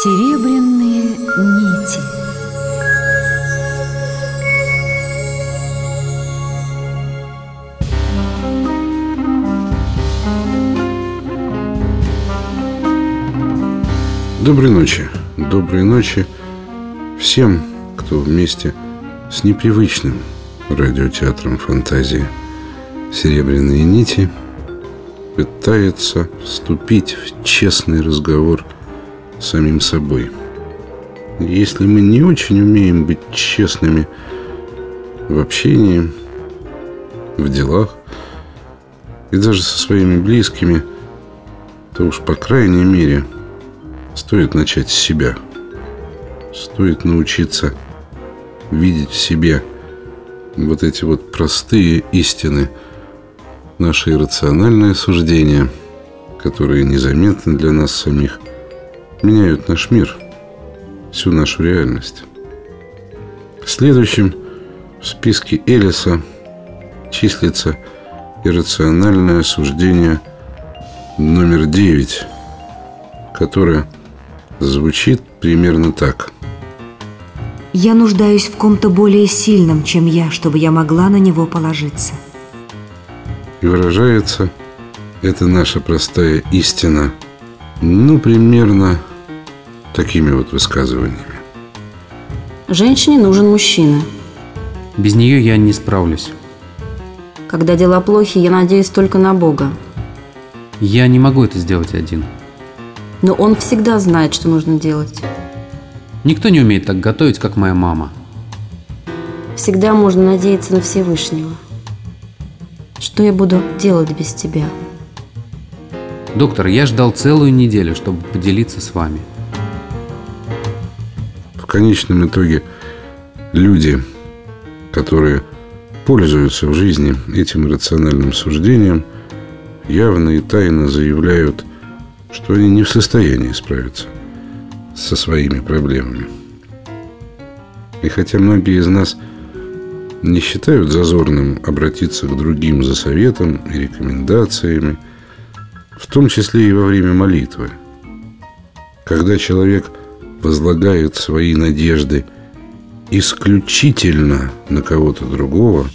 Серебряные нити Доброй ночи. Доброй ночи всем, кто вместе с непривычным радиотеатром фантазии «Серебряные нити» пытается вступить в честный разговор самим собой. Если мы не очень умеем быть честными в общении, в делах и даже со своими близкими, то уж по крайней мере стоит начать с себя. Стоит научиться видеть в себе вот эти вот простые истины – наши рациональные суждения, которые незаметны для нас самих, меняют наш мир, всю нашу реальность. Следующим в списке Элиса числится иррациональное суждение номер девять, которое звучит примерно так. Я нуждаюсь в ком-то более сильном, чем я, чтобы я могла на него положиться – и выражается эта наша простая истина, ну, примерно такими вот высказываниями. Женщине нужен мужчина. Без нее я не справлюсь. Когда дела плохи, я надеюсь только на Бога. Я не могу это сделать один. Но он всегда знает, что нужно делать. Никто не умеет так готовить, как моя мама. Всегда можно надеяться на Всевышнего. Что я буду делать без тебя? Доктор, я ждал целую неделю, чтобы поделиться с вами. Конечном итоге люди, которые пользуются в жизни этим рациональным суждением, явно и тайно заявляют, что они не в состоянии справиться со своими проблемами. И хотя многие из нас – не считают зазорным обратиться к другим за советом и рекомендациями, в том числе и во время молитвы. Когда человек возлагает свои надежды исключительно на кого-то другого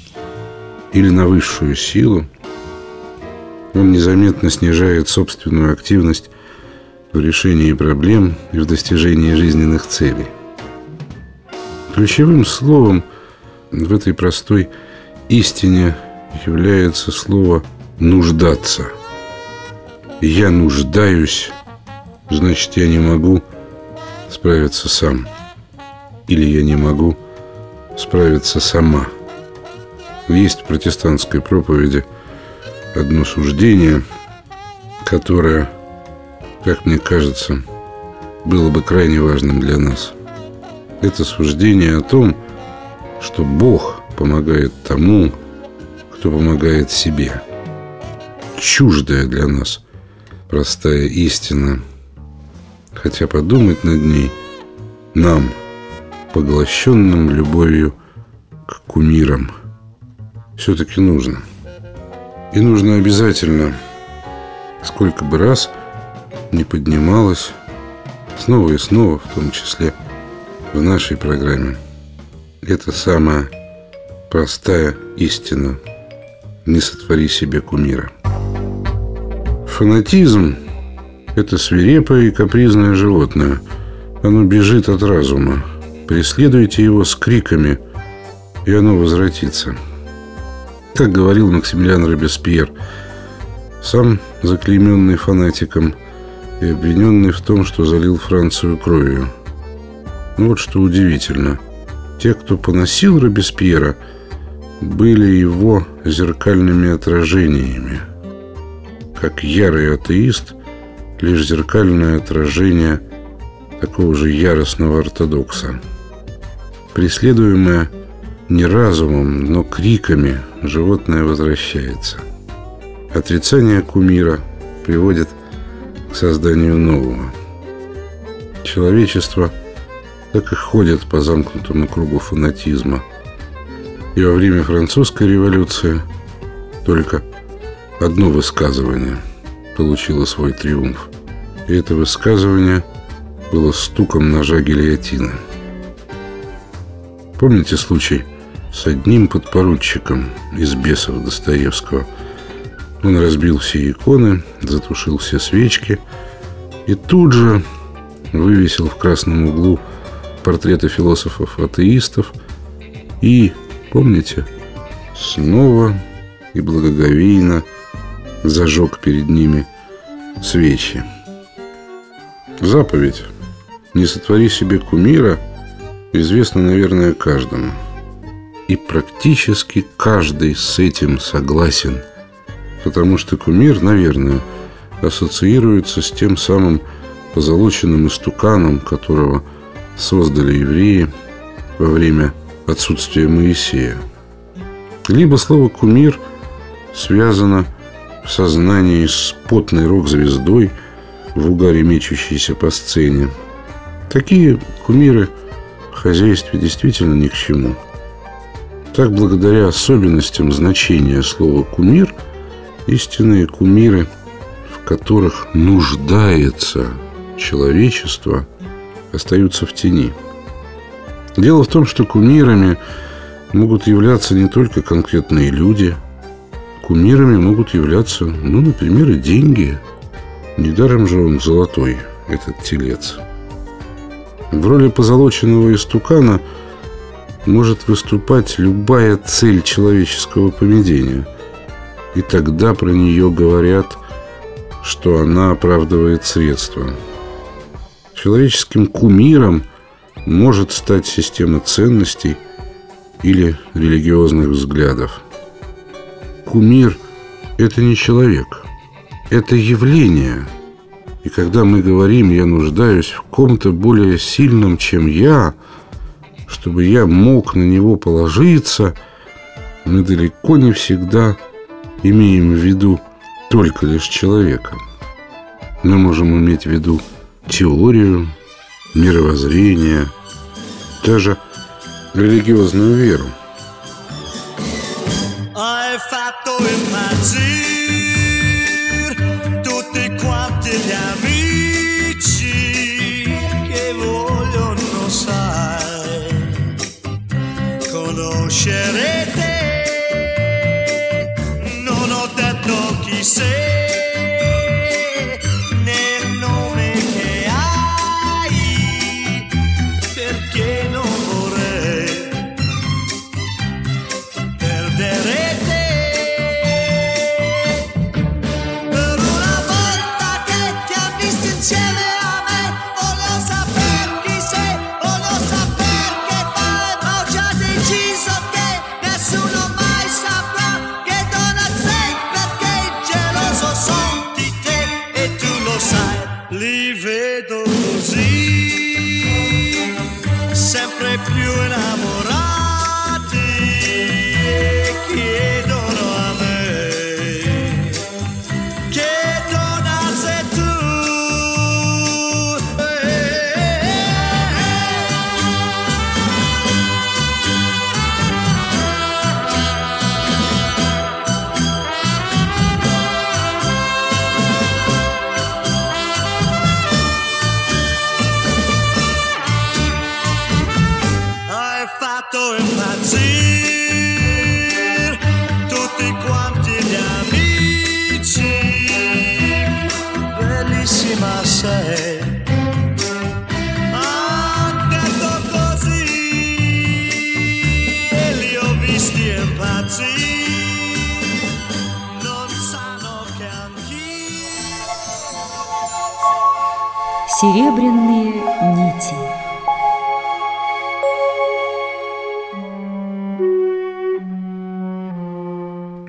или на высшую силу, он незаметно снижает собственную активность в решении проблем и в достижении жизненных целей. Ключевым словом – в этой простой истине является слово «нуждаться». Я нуждаюсь, значит, я не могу справиться сам. Или я не могу справиться сама. Есть в протестантской проповеди одно суждение, которое, как мне кажется, было бы крайне важным для нас. Это суждение о том, что Бог помогает тому, кто помогает себе. Чуждая для нас простая истина, хотя подумать над ней нам, поглощенным любовью к кумирам, все-таки нужно. И нужно обязательно, сколько бы раз не поднималось, снова и снова, в том числе в нашей программе – это самая простая истина. Не сотвори себе кумира. Фанатизм – это свирепое и капризное животное. Оно бежит от разума. Преследуйте его с криками, и оно возвратится. Как говорил Максимилиан Робеспьер, сам заклейменный фанатиком и обвиненный в том, что залил Францию кровью. Ну вот что удивительно – те, кто поносил Робеспьера, были его зеркальными отражениями. Как ярый атеист, лишь зеркальное отражение такого же яростного ортодокса. Преследуемое не разумом, но криками, животное возвращается. Отрицание кумира приводит к созданию нового. Человечество – так и ходят по замкнутому кругу фанатизма. И во время французской революции только одно высказывание получило свой триумф. И это высказывание было стуком ножа гильотины. Помните случай с одним подпоручиком из «Бесов» Достоевского? Он разбил все иконы, затушил все свечки и тут же вывесил в красном углу портреты философов-атеистов и, помните, снова и благоговейно зажег перед ними свечи. Заповедь «Не сотвори себе кумира» известна, наверное, каждому. И практически каждый с этим согласен, потому что кумир, наверное, ассоциируется с тем самым позолоченным истуканом, которого создали евреи во время отсутствия Моисея. Либо слово «кумир» связано в сознании с потной рок-звездой в угаре мечущейся по сцене. Такие кумиры в хозяйстве действительно ни к чему. Так, благодаря особенностям значения слова «кумир», истинные кумиры, в которых нуждается человечество, остаются в тени. Дело в том, что кумирами могут являться не только конкретные люди – Кумирами могут являться, ну, например, и деньги. Недаром же он золотой, этот телец. В роли позолоченного истукана может выступать любая цель человеческого поведения. И тогда про нее говорят, что она оправдывает средства. Человеческим кумиром может стать система ценностей или религиозных взглядов – кумир – это не человек, это явление. И когда мы говорим «я нуждаюсь в ком-то более сильном, чем я», чтобы я мог на него положиться, мы далеко не всегда имеем в виду только лишь человека. Мы можем иметь в виду теорию, мировоззрение, даже религиозную веру – in my tears.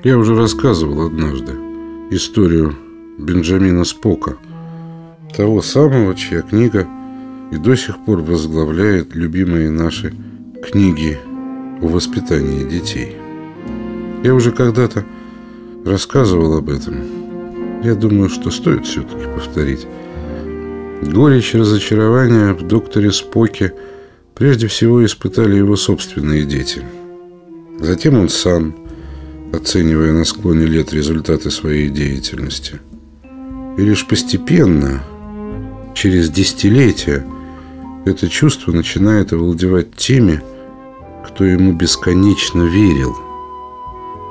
Я уже рассказывал однажды историю Бенджамина Спока, того самого, чья книга и до сих пор возглавляет любимые наши книги о воспитании детей. Я уже когда-то рассказывал об этом. Я думаю, что стоит все-таки повторить. Горечь разочарования в докторе Споке прежде всего испытали его собственные дети. Затем он сам, оценивая на склоне лет результаты своей деятельности. И лишь постепенно, через десятилетия, это чувство начинает овладевать теми, кто ему бесконечно верил,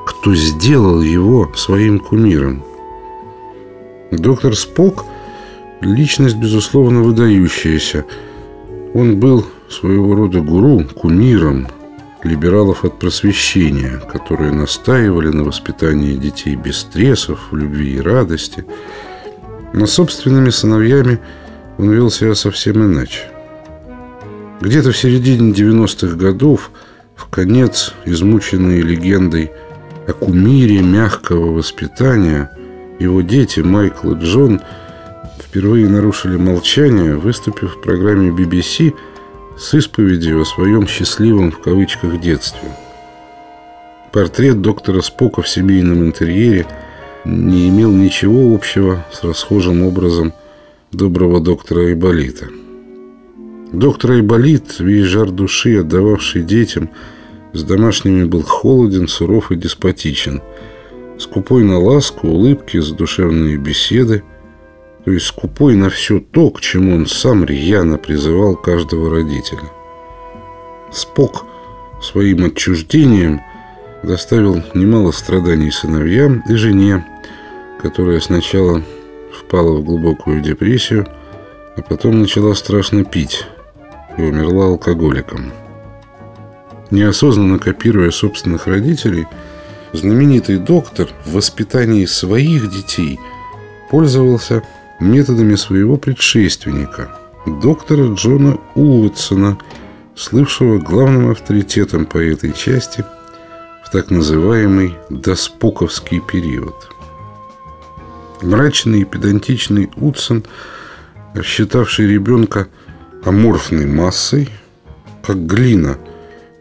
кто сделал его своим кумиром. Доктор Спок – личность, безусловно, выдающаяся. Он был своего рода гуру, кумиром либералов от просвещения, которые настаивали на воспитании детей без стрессов, в любви и радости. Но собственными сыновьями он вел себя совсем иначе. Где-то в середине 90-х годов, в конец измученные легендой о кумире мягкого воспитания, его дети Майкл и Джон впервые нарушили молчание, выступив в программе BBC с исповедью о своем «счастливом» в кавычках детстве. Портрет доктора Спока в семейном интерьере не имел ничего общего с расхожим образом доброго доктора Айболита – Доктор Айболит, весь жар души, отдававший детям, с домашними был холоден, суров и деспотичен. Скупой на ласку, улыбки, задушевные беседы. То есть скупой на все то, к чему он сам рьяно призывал каждого родителя. Спок своим отчуждением доставил немало страданий сыновьям и жене, которая сначала впала в глубокую депрессию, а потом начала страшно пить и умерла алкоголиком. Неосознанно копируя собственных родителей, знаменитый доктор в воспитании своих детей пользовался методами своего предшественника, доктора Джона Уотсона, слывшего главным авторитетом по этой части в так называемый «доспоковский период». Мрачный и педантичный Утсон, считавший ребенка – аморфной массой, как глина,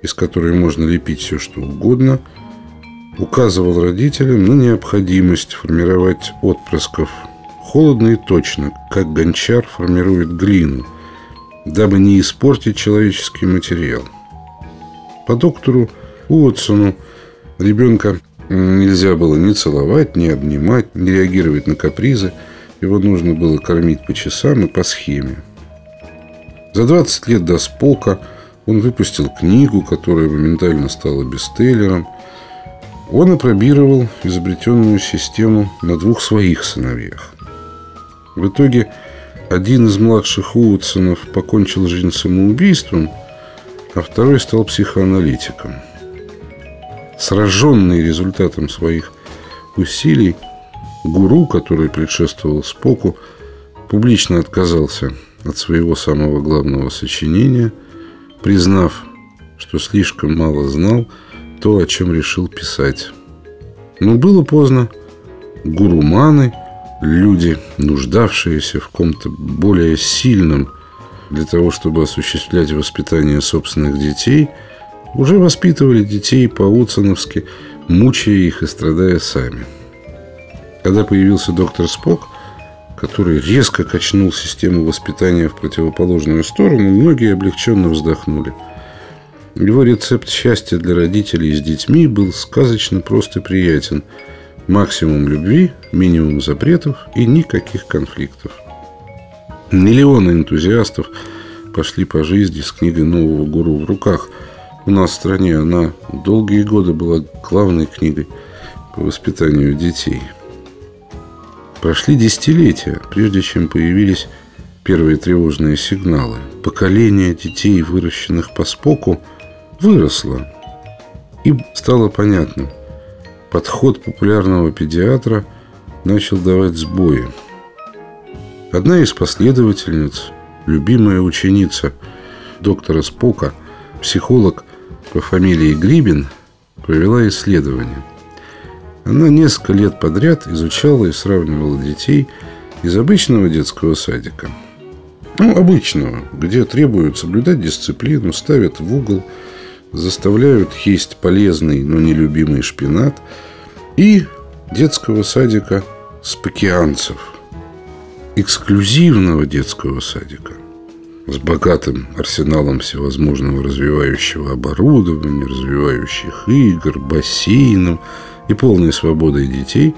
из которой можно лепить все, что угодно, указывал родителям на необходимость формировать отпрысков холодно и точно, как гончар формирует глину, дабы не испортить человеческий материал. По доктору Уотсону ребенка нельзя было ни целовать, ни обнимать, ни реагировать на капризы. Его нужно было кормить по часам и по схеме. За 20 лет до Спока он выпустил книгу, которая моментально стала бестселлером. Он опробировал изобретенную систему на двух своих сыновьях. В итоге один из младших Уотсонов покончил жизнь самоубийством, а второй стал психоаналитиком. Сраженный результатом своих усилий, гуру, который предшествовал Споку, публично отказался от своего самого главного сочинения, признав, что слишком мало знал то, о чем решил писать. Но было поздно. Гуруманы, люди, нуждавшиеся в ком-то более сильном для того, чтобы осуществлять воспитание собственных детей, уже воспитывали детей по-уцановски, мучая их и страдая сами. Когда появился доктор Спок, который резко качнул систему воспитания в противоположную сторону, многие облегченно вздохнули. Его рецепт счастья для родителей с детьми был сказочно прост и приятен. Максимум любви, минимум запретов и никаких конфликтов. Миллионы энтузиастов пошли по жизни с книгой нового гуру в руках. У нас в стране она долгие годы была главной книгой по воспитанию детей – Прошли десятилетия, прежде чем появились первые тревожные сигналы. Поколение детей, выращенных по споку, выросло. И стало понятным. Подход популярного педиатра начал давать сбои. Одна из последовательниц, любимая ученица доктора Спока, психолог по фамилии Грибин, провела исследование – она несколько лет подряд изучала и сравнивала детей из обычного детского садика. Ну, обычного, где требуют соблюдать дисциплину, ставят в угол, заставляют есть полезный, но нелюбимый шпинат, и детского садика спокианцев, эксклюзивного детского садика с богатым арсеналом всевозможного развивающего оборудования, развивающих игр, бассейном – и полной свободой детей,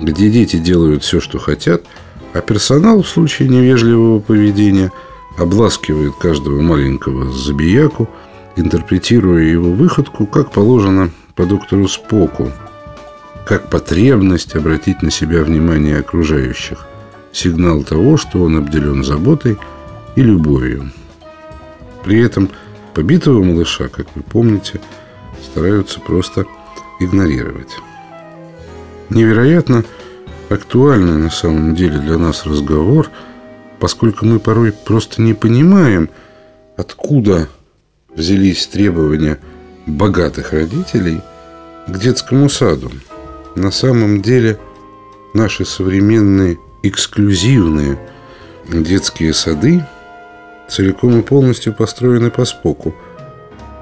где дети делают все, что хотят, а персонал в случае невежливого поведения обласкивает каждого маленького забияку, интерпретируя его выходку, как положено по доктору Споку, как потребность обратить на себя внимание окружающих, сигнал того, что он обделен заботой и любовью. При этом побитого малыша, как вы помните, стараются просто игнорировать. Невероятно актуальный на самом деле для нас разговор, поскольку мы порой просто не понимаем, откуда взялись требования богатых родителей к детскому саду. На самом деле наши современные эксклюзивные детские сады целиком и полностью построены по споку.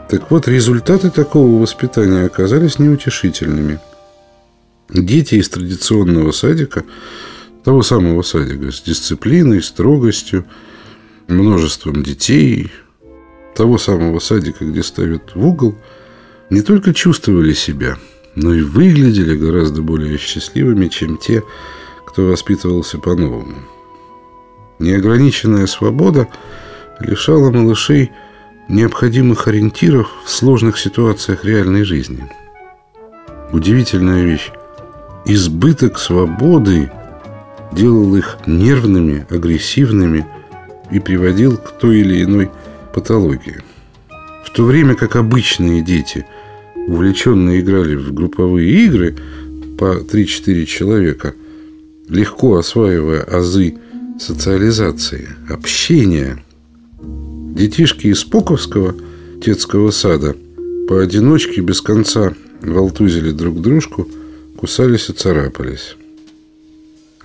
Так вот, результаты такого воспитания оказались неутешительными. Дети из традиционного садика, того самого садика, с дисциплиной, строгостью, множеством детей, того самого садика, где ставят в угол, не только чувствовали себя, но и выглядели гораздо более счастливыми, чем те, кто воспитывался по-новому. Неограниченная свобода лишала малышей необходимых ориентиров в сложных ситуациях реальной жизни. Удивительная вещь. Избыток свободы делал их нервными, агрессивными и приводил к той или иной патологии. В то время как обычные дети увлеченно играли в групповые игры по 3-4 человека, легко осваивая азы социализации, общения – Детишки из Поковского детского сада поодиночке без конца волтузили друг дружку, кусались и царапались.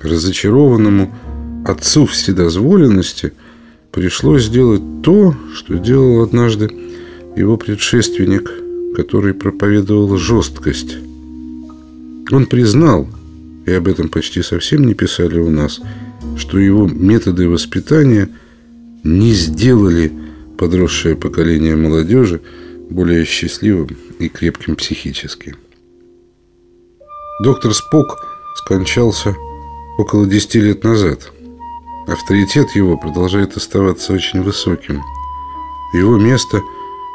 Разочарованному отцу вседозволенности пришлось сделать то, что делал однажды его предшественник, который проповедовал жесткость. Он признал, и об этом почти совсем не писали у нас, что его методы воспитания – не сделали подросшее поколение молодежи более счастливым и крепким психически. Доктор Спок скончался около 10 лет назад. Авторитет его продолжает оставаться очень высоким. Его место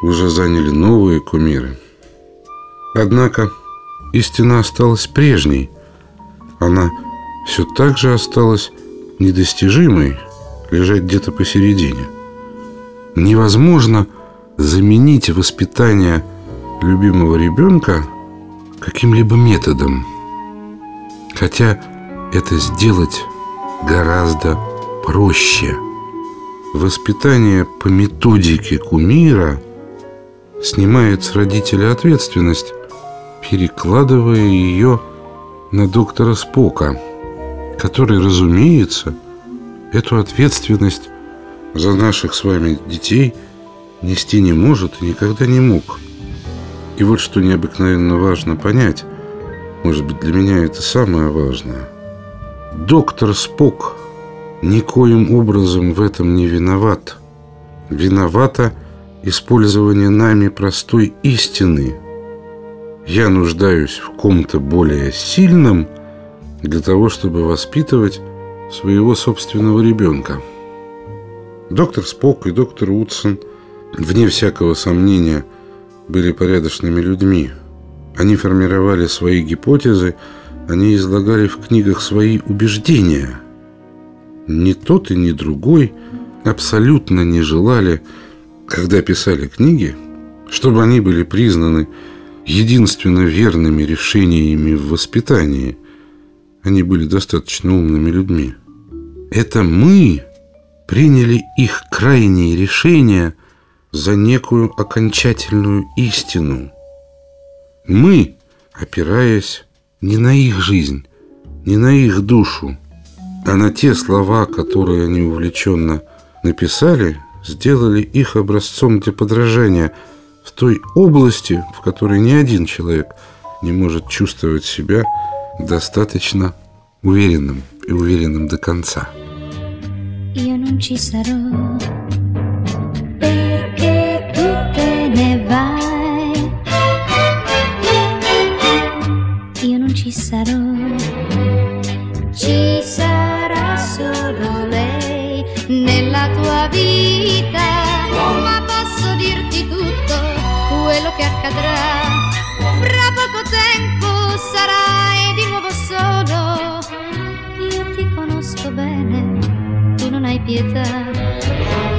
уже заняли новые кумиры. Однако истина осталась прежней. Она все так же осталась недостижимой – лежать где-то посередине. Невозможно заменить воспитание любимого ребенка каким-либо методом. Хотя это сделать гораздо проще. Воспитание по методике кумира снимает с родителя ответственность, перекладывая ее на доктора Спока, который, разумеется, Эту ответственность за наших с вами детей нести не может и никогда не мог. И вот что необыкновенно важно понять, может быть, для меня это самое важное. Доктор Спок никоим образом в этом не виноват. Виновато использование нами простой истины. Я нуждаюсь в ком-то более сильном для того, чтобы воспитывать своего собственного ребенка. Доктор Спок и доктор Утсон, вне всякого сомнения, были порядочными людьми. Они формировали свои гипотезы, они излагали в книгах свои убеждения. Ни тот и ни другой абсолютно не желали, когда писали книги, чтобы они были признаны единственно верными решениями в воспитании. Они были достаточно умными людьми. Это мы приняли их крайние решения за некую окончательную истину. Мы, опираясь не на их жизнь, не на их душу, а на те слова, которые они увлеченно написали, сделали их образцом для подражания в той области, в которой ни один человек не может чувствовать себя достаточно уверенным и уверенным до non ci sarò ci sarò, sarà solo lei. nella tua vita, ma posso dirti tutto quello che accadrà. Fra poco tempo sarai di nuovo solo. Io ti conosco bene, tu non hai pietà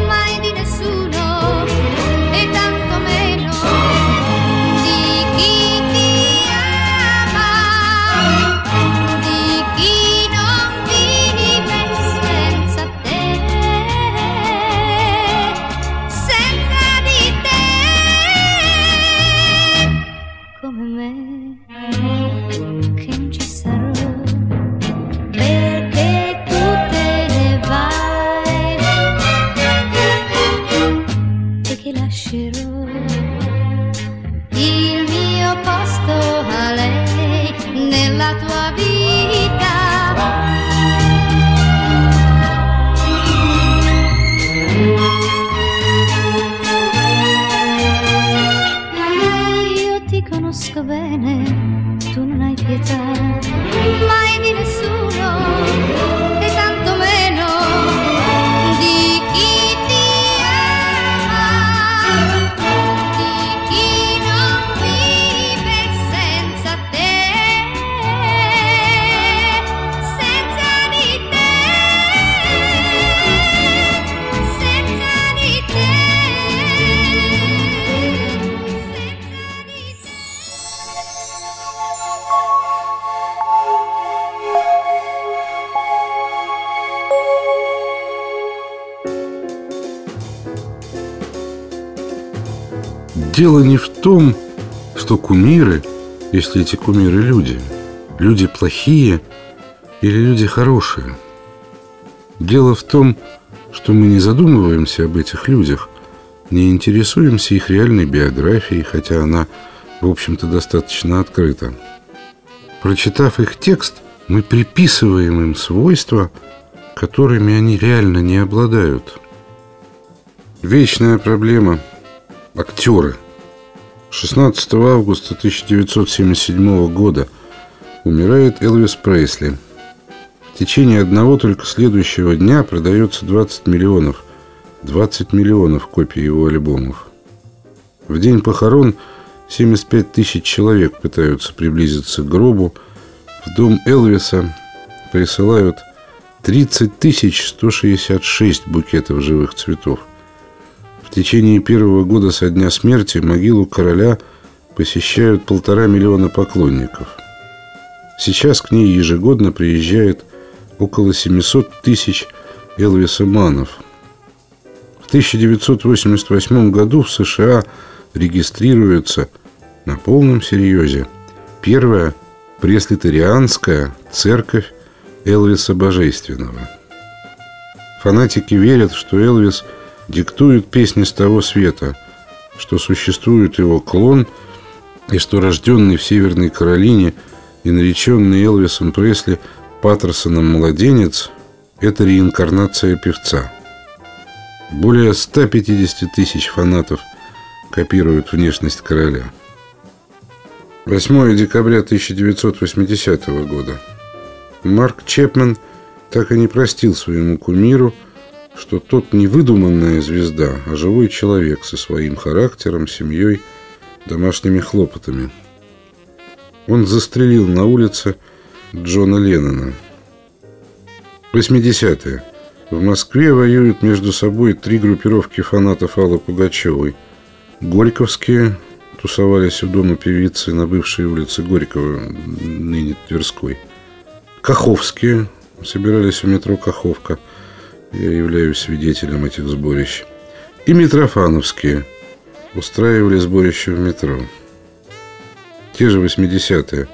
Дело не в том, что кумиры, если эти кумиры люди, люди плохие или люди хорошие. Дело в том, что мы не задумываемся об этих людях, не интересуемся их реальной биографией, хотя она, в общем-то, достаточно открыта. Прочитав их текст, мы приписываем им свойства, которыми они реально не обладают. Вечная проблема – актеры. 16 августа 1977 года умирает Элвис Прейсли. В течение одного только следующего дня продается 20 миллионов. 20 миллионов копий его альбомов. В день похорон 75 тысяч человек пытаются приблизиться к гробу. В дом Элвиса присылают 30 тысяч 166 букетов живых цветов. В течение первого года со дня смерти могилу короля посещают полтора миллиона поклонников. Сейчас к ней ежегодно приезжает около 700 тысяч Элвисоманов. В 1988 году в США регистрируется на полном серьезе первая преслитерианская церковь Элвиса Божественного. Фанатики верят, что Элвис диктует песни с того света, что существует его клон и что рожденный в Северной Каролине и нареченный Элвисом Пресли Паттерсоном младенец – это реинкарнация певца. Более 150 тысяч фанатов копируют внешность короля. 8 декабря 1980 года. Марк Чепмен так и не простил своему кумиру, что тот не выдуманная звезда, а живой человек со своим характером, семьей, домашними хлопотами. Он застрелил на улице Джона Леннона. 80-е. В Москве воюют между собой три группировки фанатов Аллы Пугачевой. Горьковские тусовались у дома певицы на бывшей улице Горького, ныне Тверской. Каховские собирались у метро Каховка. Я являюсь свидетелем этих сборищ. И Митрофановские устраивали сборище в метро. Те же 80-е.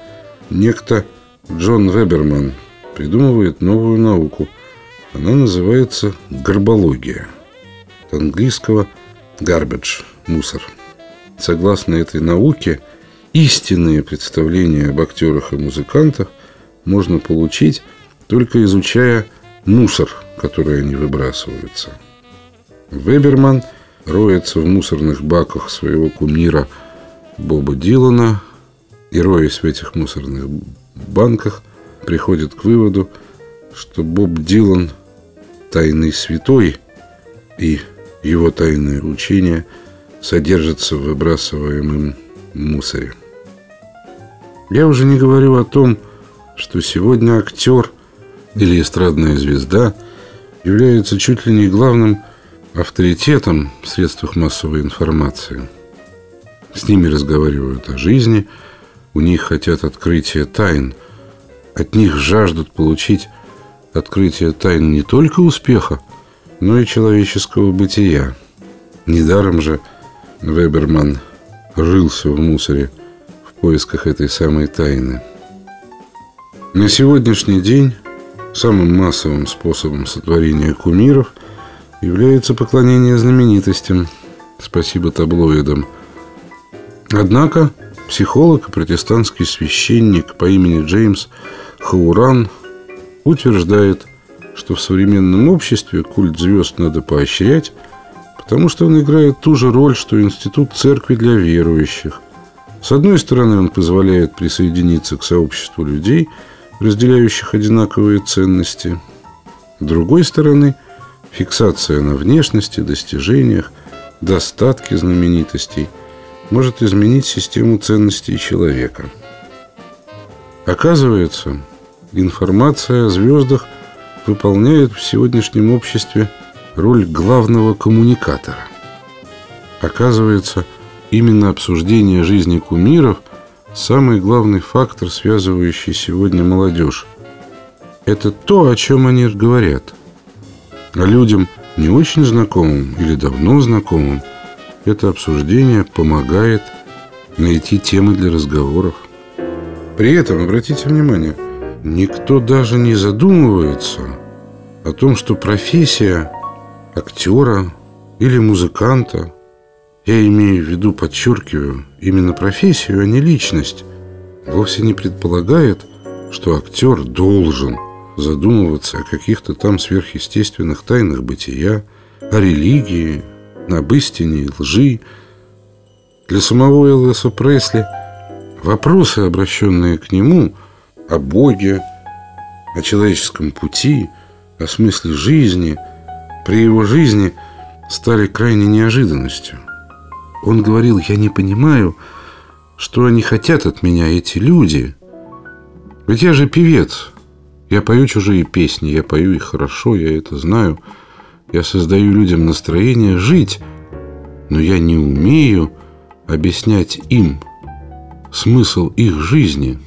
Некто Джон Веберман придумывает новую науку. Она называется горбология. От английского garbage – мусор. Согласно этой науке, истинные представления об актерах и музыкантах можно получить, только изучая мусор, который они выбрасываются. Веберман роется в мусорных баках своего кумира Боба Дилана и, роясь в этих мусорных банках, приходит к выводу, что Боб Дилан тайный святой и его тайное учение содержатся в выбрасываемом мусоре. Я уже не говорю о том, что сегодня актер или эстрадная звезда является чуть ли не главным авторитетом в средствах массовой информации. С ними разговаривают о жизни, у них хотят открытия тайн, от них жаждут получить открытие тайн не только успеха, но и человеческого бытия. Недаром же Веберман рылся в мусоре в поисках этой самой тайны. На сегодняшний день самым массовым способом сотворения кумиров является поклонение знаменитостям, спасибо таблоидам. Однако психолог и протестантский священник по имени Джеймс Хауран утверждает, что в современном обществе культ звезд надо поощрять, потому что он играет ту же роль, что институт церкви для верующих. С одной стороны, он позволяет присоединиться к сообществу людей, разделяющих одинаковые ценности. С другой стороны, фиксация на внешности, достижениях, достатке знаменитостей может изменить систему ценностей человека. Оказывается, информация о звездах выполняет в сегодняшнем обществе роль главного коммуникатора. Оказывается, именно обсуждение жизни кумиров – самый главный фактор, связывающий сегодня молодежь. Это то, о чем они говорят. А людям, не очень знакомым или давно знакомым, это обсуждение помогает найти темы для разговоров. При этом, обратите внимание, никто даже не задумывается о том, что профессия актера или музыканта, я имею в виду, подчеркиваю, именно профессию, а не личность, вовсе не предполагает, что актер должен задумываться о каких-то там сверхъестественных тайнах бытия, о религии, об истине и лжи. Для самого Элвиса Пресли вопросы, обращенные к нему о Боге, о человеческом пути, о смысле жизни – при его жизни стали крайней неожиданностью. Он говорил, я не понимаю, что они хотят от меня, эти люди. Ведь я же певец. Я пою чужие песни, я пою их хорошо, я это знаю. Я создаю людям настроение жить, но я не умею объяснять им смысл их жизни.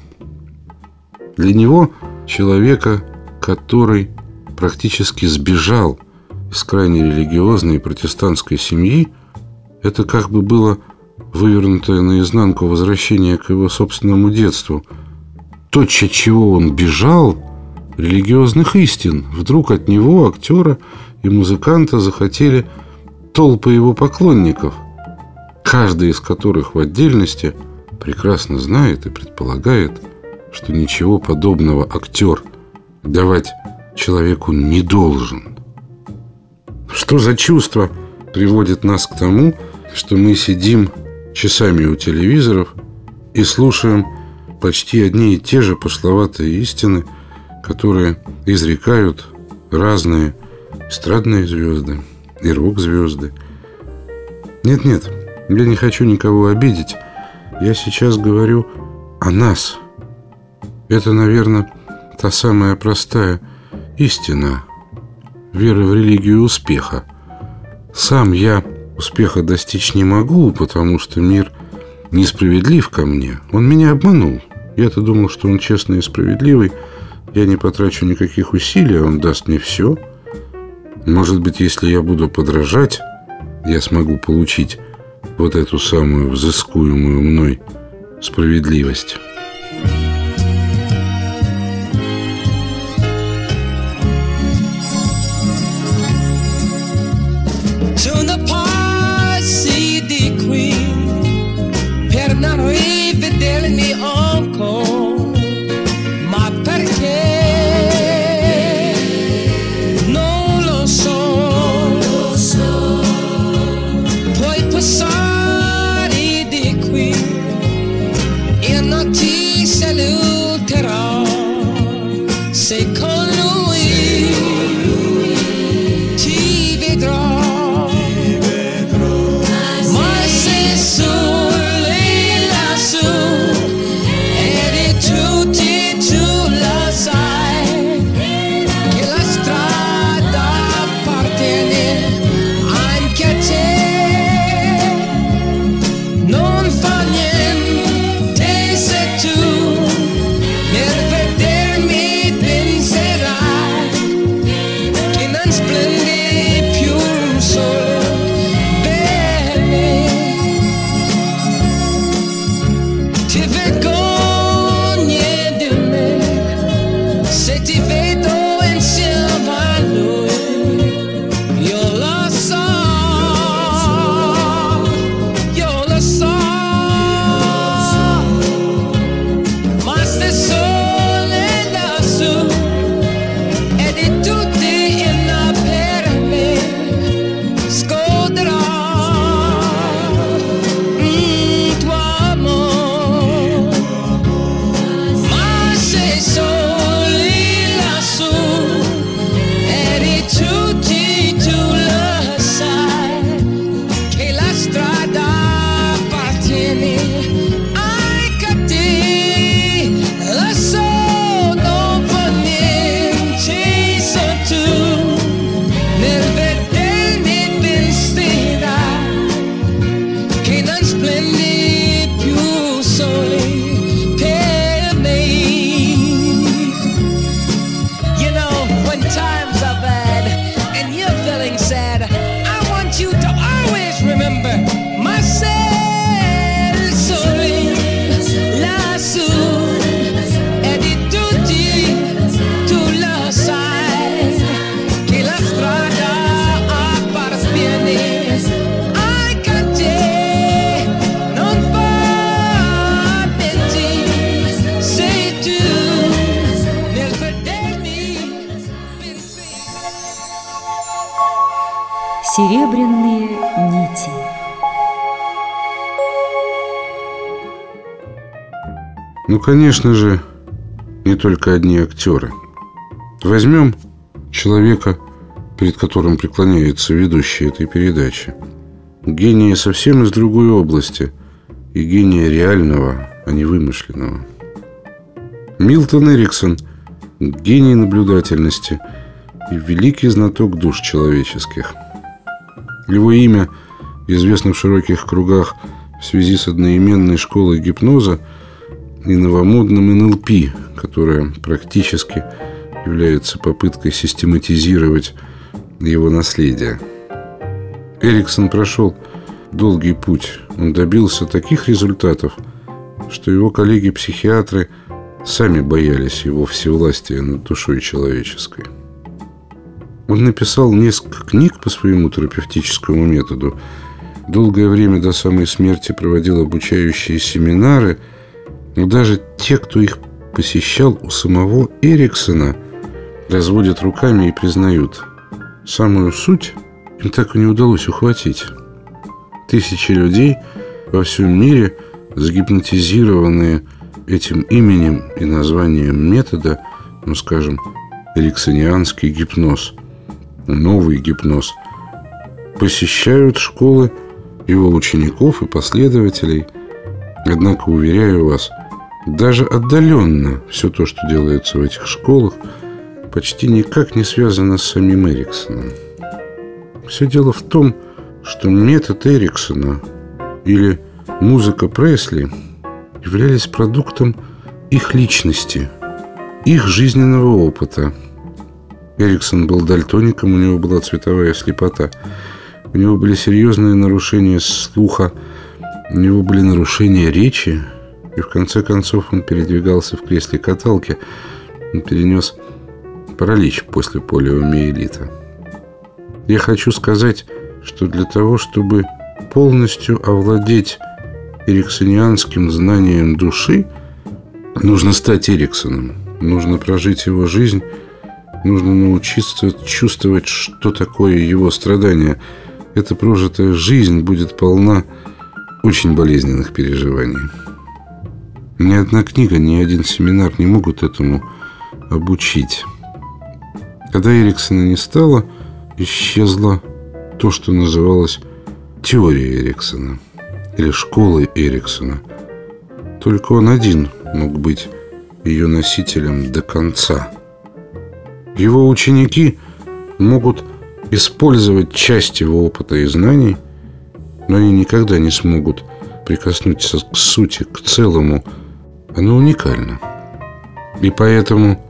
Для него, человека, который практически сбежал из крайне религиозной протестантской семьи, это как бы было вывернутое наизнанку возвращение к его собственному детству. То, чего он бежал, религиозных истин, вдруг от него, актера и музыканта, захотели толпы его поклонников, каждый из которых в отдельности прекрасно знает и предполагает, что ничего подобного актер давать человеку не должен. Что за чувство приводит нас к тому, что мы сидим часами у телевизоров и слушаем почти одни и те же пошловатые истины, которые изрекают разные эстрадные звезды и рок-звезды. Нет-нет, я не хочу никого обидеть. Я сейчас говорю о нас. Это, наверное, та самая простая истина – веры в религию успеха. Сам я Успеха достичь не могу, потому что мир несправедлив ко мне. Он меня обманул. Я-то думал, что он честный и справедливый. Я не потрачу никаких усилий, он даст мне все. Может быть, если я буду подражать, я смогу получить вот эту самую взыскуемую мной справедливость. Soon the not telling me all конечно же, не только одни актеры. Возьмем человека, перед которым преклоняется ведущий этой передачи. Гения совсем из другой области и гения реального, а не вымышленного. Милтон Эриксон – гений наблюдательности и великий знаток душ человеческих. Его имя известно в широких кругах в связи с одноименной школой гипноза – и новомодным НЛП, которая практически является попыткой систематизировать его наследие. Эриксон прошел долгий путь. Он добился таких результатов, что его коллеги-психиатры сами боялись его всевластия над душой человеческой. Он написал несколько книг по своему терапевтическому методу. Долгое время до самой смерти проводил обучающие семинары – но даже те, кто их посещал у самого Эриксона, разводят руками и признают, самую суть им так и не удалось ухватить. Тысячи людей во всем мире, загипнотизированные этим именем и названием метода, ну, скажем, эриксонианский гипноз, новый гипноз, посещают школы его учеников и последователей. Однако, уверяю вас – даже отдаленно все то, что делается в этих школах, почти никак не связано с самим Эриксоном. Все дело в том, что метод Эриксона или музыка Пресли являлись продуктом их личности, их жизненного опыта. Эриксон был дальтоником, у него была цветовая слепота, у него были серьезные нарушения слуха, у него были нарушения речи, и в конце концов он передвигался в кресле каталки. Он перенес паралич после полиомиелита. Я хочу сказать, что для того, чтобы полностью овладеть эриксонианским знанием души, нужно стать Эриксоном. Нужно прожить его жизнь, нужно научиться чувствовать, что такое его страдание. Эта прожитая жизнь будет полна очень болезненных переживаний. Ни одна книга, ни один семинар не могут этому обучить. Когда Эриксона не стало, исчезло то, что называлось теорией Эриксона или школой Эриксона. Только он один мог быть ее носителем до конца. Его ученики могут использовать часть его опыта и знаний, но они никогда не смогут прикоснуться к сути, к целому – оно уникально. И поэтому,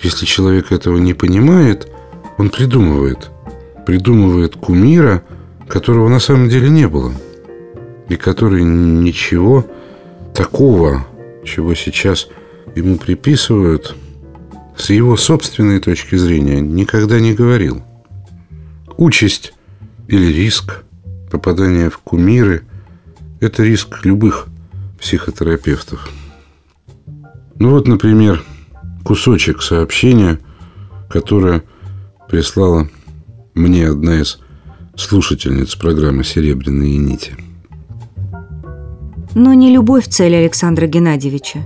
если человек этого не понимает, он придумывает. Придумывает кумира, которого на самом деле не было. И который ничего такого, чего сейчас ему приписывают, с его собственной точки зрения никогда не говорил. Участь или риск попадания в кумиры – это риск любых психотерапевтов. Ну вот, например, кусочек сообщения, которое прислала мне одна из слушательниц программы «Серебряные нити». Но не любовь цель Александра Геннадьевича.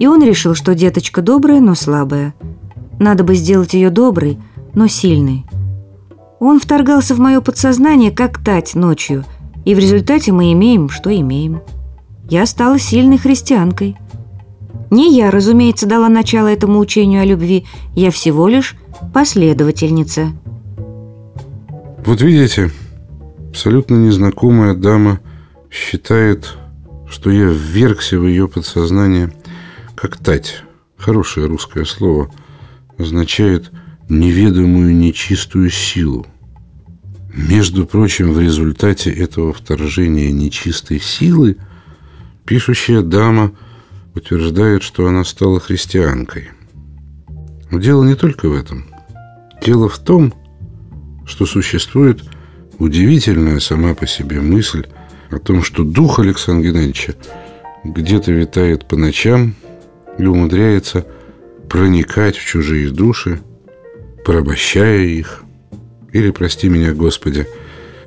И он решил, что деточка добрая, но слабая. Надо бы сделать ее доброй, но сильной. Он вторгался в мое подсознание, как тать ночью, и в результате мы имеем, что имеем. Я стала сильной христианкой – не я, разумеется, дала начало этому учению о любви. Я всего лишь последовательница. Вот видите, абсолютно незнакомая дама считает, что я ввергся в ее подсознание как тать. Хорошее русское слово означает неведомую нечистую силу. Между прочим, в результате этого вторжения нечистой силы пишущая дама – утверждает, что она стала христианкой. Но дело не только в этом. Дело в том, что существует удивительная сама по себе мысль о том, что дух Александра Геннадьевича где-то витает по ночам и умудряется проникать в чужие души, порабощая их, или, прости меня, Господи,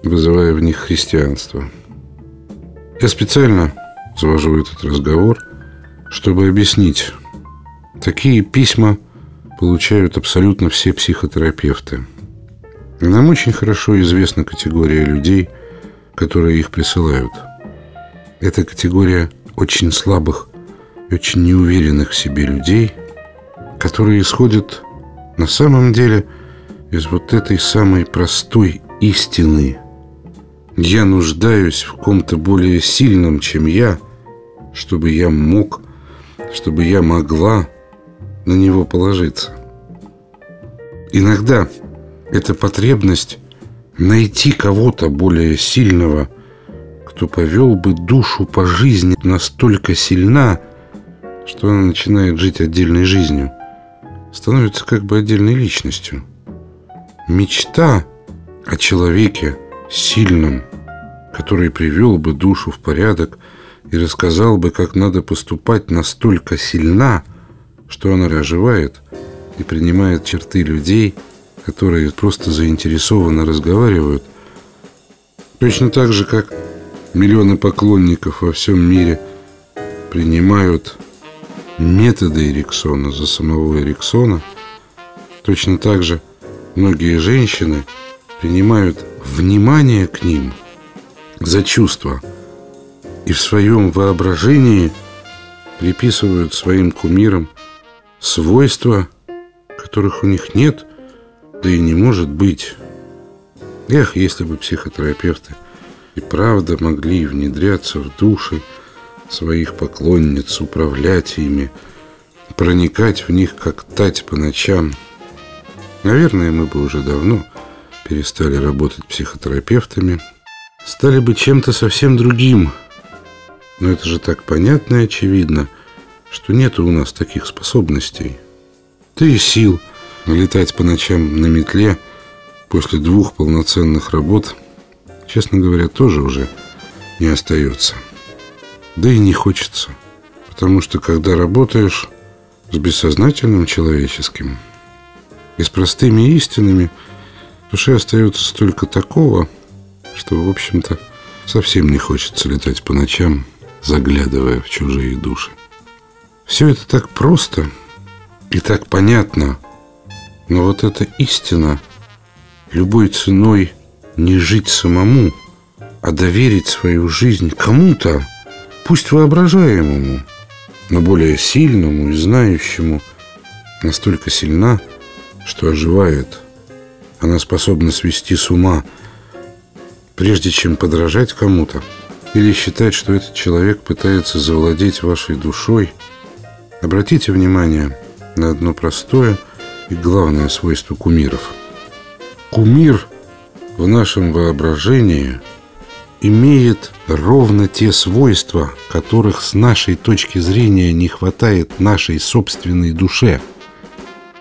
вызывая в них христианство. Я специально завожу этот разговор, чтобы объяснить. Такие письма получают абсолютно все психотерапевты. Нам очень хорошо известна категория людей, которые их присылают. Это категория очень слабых и очень неуверенных в себе людей, которые исходят на самом деле из вот этой самой простой истины. Я нуждаюсь в ком-то более сильном, чем я, чтобы я мог, чтобы я могла на него положиться. Иногда эта потребность найти кого-то более сильного, кто повел бы душу по жизни настолько сильна, что она начинает жить отдельной жизнью, становится как бы отдельной личностью. Мечта о человеке сильном, который привел бы душу в порядок и рассказал бы, как надо поступать, настолько сильна, что она оживает и принимает черты людей, которые просто заинтересованно разговаривают, точно так же, как миллионы поклонников во всем мире принимают методы Эриксона за самого Эриксона, точно так же многие женщины принимают внимание к ним за чувства и в своем воображении приписывают своим кумирам свойства, которых у них нет, да и не может быть. Эх, если бы психотерапевты и правда могли внедряться в души своих поклонниц, управлять ими, проникать в них, как тать по ночам. Наверное, мы бы уже давно перестали работать психотерапевтами, стали бы чем-то совсем другим. Но это же так понятно и очевидно, что нет у нас таких способностей. Да и сил летать по ночам на метле после двух полноценных работ, честно говоря, тоже уже не остается. Да и не хочется. Потому что когда работаешь с бессознательным человеческим и с простыми истинами, в душе остается столько такого, что, в общем-то, совсем не хочется летать по ночам, заглядывая в чужие души. Все это так просто и так понятно, но вот эта истина любой ценой не жить самому, а доверить свою жизнь кому-то, пусть воображаемому, но более сильному и знающему, настолько сильна, что оживает. Она способна свести с ума, прежде чем подражать кому-то или считать, что этот человек пытается завладеть вашей душой. Обратите внимание на одно простое и главное свойство кумиров. Кумир в нашем воображении – имеет ровно те свойства, которых с нашей точки зрения не хватает нашей собственной душе.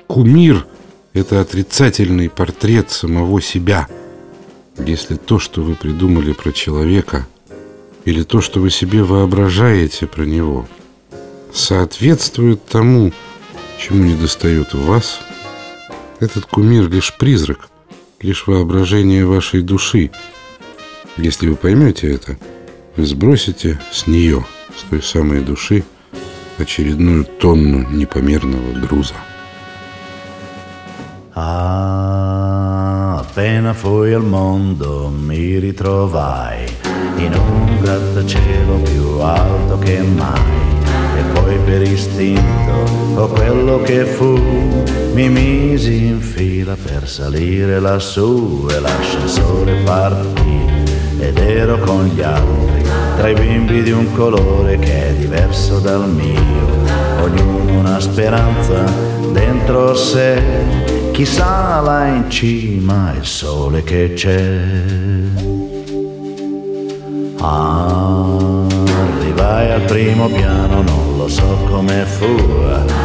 Кумир – это отрицательный портрет самого себя. Если то, что вы придумали про человека, или то, что вы себе воображаете про него, соответствует тому, чему не достает в вас, этот кумир лишь призрак, лишь воображение вашей души – если вы поймете это, вы сбросите с нее, с той самой души, очередную тонну непомерного груза. Ah, appena fui al mondo mi ritrovai in un grattacielo più alto che mai. E poi per istinto o quello che fu. Mi misi in fila per salire lassù e l'ascensore partì. Ed ero con gli altri, tra i bimbi di un colore che è diverso dal mio, ognuno una speranza dentro sé, chissà là in cima il sole che c'è. Arrivai al primo piano, non lo so come fu,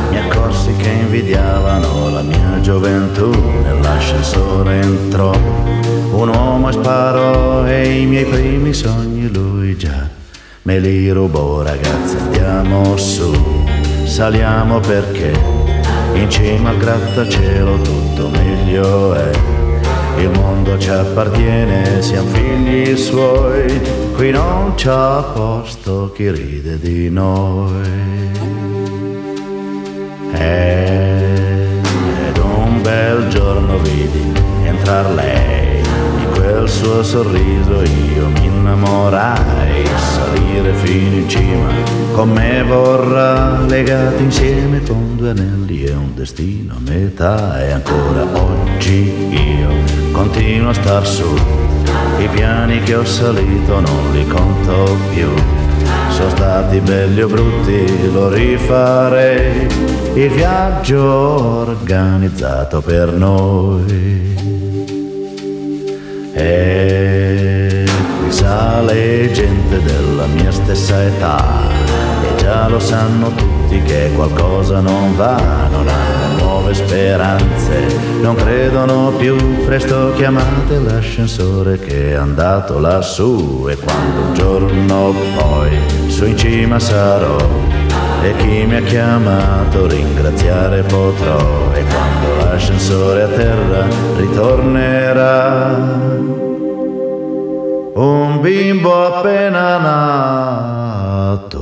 mi accorsi che invidiavano la mia gioventù, nell'ascensore entrò. Un uomo sparò e i miei primi sogni lui già. Me li rubò ragazzi andiamo su, saliamo perché in cima al grattacielo tutto meglio è. il mondo ci appartiene, siamo figli suoi, qui non c'ha posto chi ride di noi. Ed un bel giorno vidi entrar lei, in quel suo sorriso io mi innamorai, salire fino in cima, con me vorrà, legati insieme con due anelli e un destino a metà. E ancora oggi io continuo a star su, i piani che ho salito non li conto più sono stati belli o brutti, lo rifarei, il viaggio organizzato per noi. E qui sale gente della mia stessa età, e già lo sanno tutti che qualcosa non va, non hanno nuove speranze, non credono più, presto chiamate l'ascensore che è andato lassù. E quando un giorno poi su in cima sarò e chi mi ha chiamato ringraziare potrò. E quando l'ascensore a terra ritornerà un bimbo appena nato.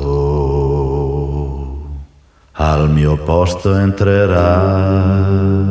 Al mio posto entrerà